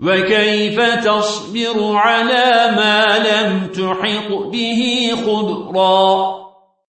وكيف تصبر على ما لم تحق به خبرا